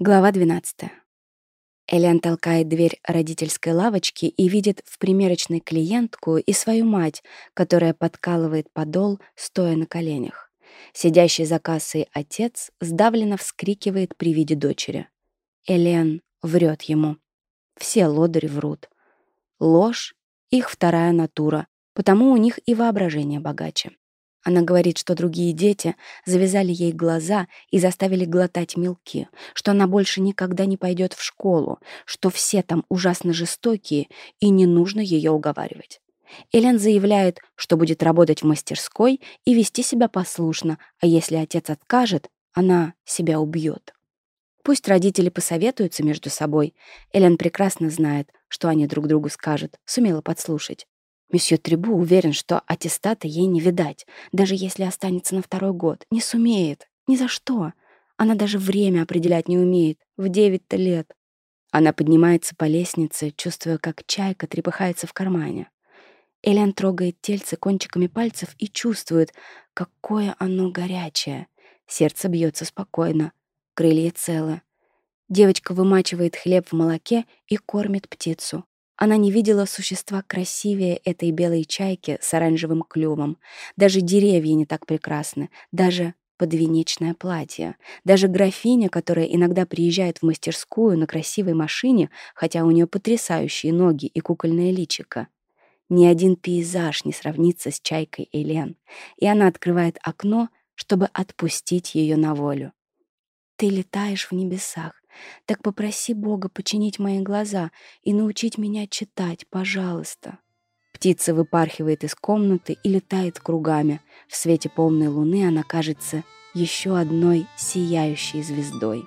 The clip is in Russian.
Глава 12. Элен толкает дверь родительской лавочки и видит в примерочной клиентку и свою мать, которая подкалывает подол, стоя на коленях. Сидящий за кассой отец сдавленно вскрикивает при виде дочери. Элен врет ему. Все лодыри врут. Ложь — их вторая натура, потому у них и воображение богаче. Она говорит, что другие дети завязали ей глаза и заставили глотать мелки, что она больше никогда не пойдет в школу, что все там ужасно жестокие и не нужно ее уговаривать. Элен заявляет, что будет работать в мастерской и вести себя послушно, а если отец откажет, она себя убьет. Пусть родители посоветуются между собой. Элен прекрасно знает, что они друг другу скажут, сумела подслушать. Месье Требу уверен, что аттестата ей не видать, даже если останется на второй год. Не сумеет. Ни за что. Она даже время определять не умеет. В девять-то лет. Она поднимается по лестнице, чувствуя, как чайка трепыхается в кармане. Элен трогает тельце кончиками пальцев и чувствует, какое оно горячее. Сердце бьется спокойно. Крылья целы. Девочка вымачивает хлеб в молоке и кормит птицу. Она не видела существа красивее этой белой чайки с оранжевым клювом. Даже деревья не так прекрасны, даже подвенечное платье. Даже графиня, которая иногда приезжает в мастерскую на красивой машине, хотя у нее потрясающие ноги и кукольное личико. Ни один пейзаж не сравнится с чайкой Элен, и она открывает окно, чтобы отпустить ее на волю. «Ты летаешь в небесах, так попроси Бога починить мои глаза и научить меня читать, пожалуйста». Птица выпархивает из комнаты и летает кругами. В свете полной луны она кажется еще одной сияющей звездой.